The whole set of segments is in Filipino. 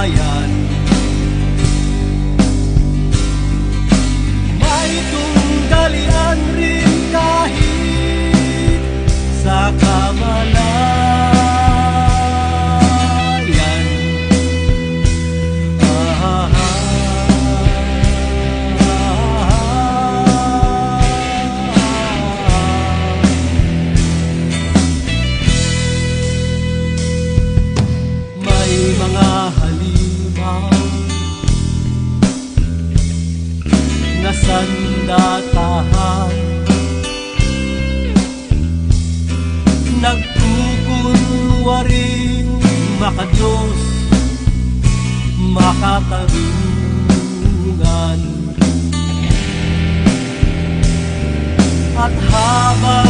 Maya. Na sandatahan Nagkukunwaring makadiyos makatarungan. At habang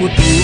o